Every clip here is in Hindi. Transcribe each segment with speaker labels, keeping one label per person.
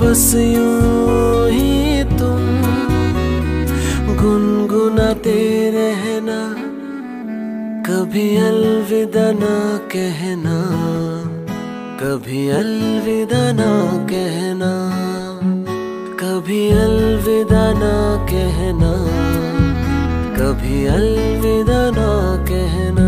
Speaker 1: बस यूँ ही तुम गुनगुनाते रहना, कभी अलविदा ना कहना, कभी अलविदा ना कहना, कभी अलविदा ना कहना, कभी अलविदा ना कहना।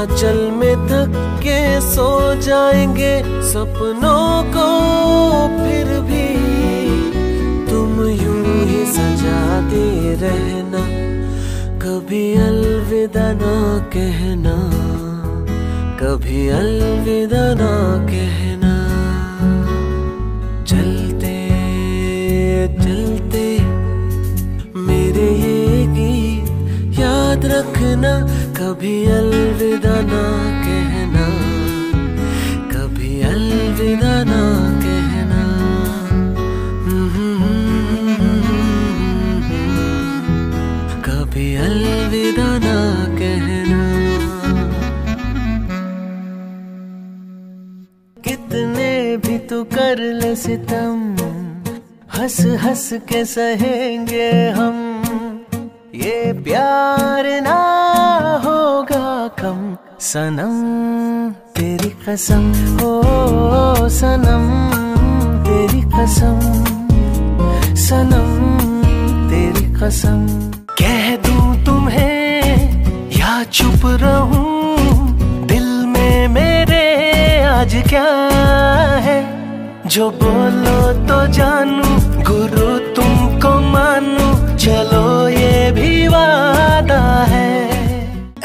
Speaker 1: आंचल में थक के सो जाएँगे सपनों को फिर भी। तुम यूँ ही सजाते रहना, कभी अलविदा ना कहना, कभी अलविदा ना कहना। चलते चलते, मेरे ये गीत याद रखना कभी अलविदा ना कहना, कभी अलविदा ना कहना। कभी अलविदा ना कहना। कितने भी तू कर ले सितम, हंस हंस के सहेंगे हम। ये प्यार ना कम, सनम, तेरी कसम हो सनम, तेरी कसम, सनम, तेरी कसम। कह दूँ तुम्हें, या चुप रहूँ, दिल में मेरे आज क्या है? जो बोलो तो जानू, गुरु तुमको मानू, चलो ये भी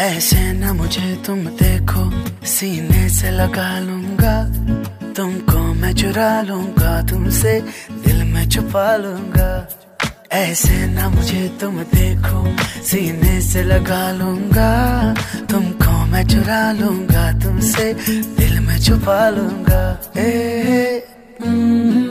Speaker 2: ऐसे न मुझे तुम देखो सीने से लगा लूँगा। तुमको मैं चुरा लूँगा तुमसे दिल में छुपा लूँगा। ऐसे ना मुझे तुम देखो सीने से लगा लूँगा। तुमको मैं चुरा लूँगा तुमसे दिल में छुपा लूँगा। ए, ए,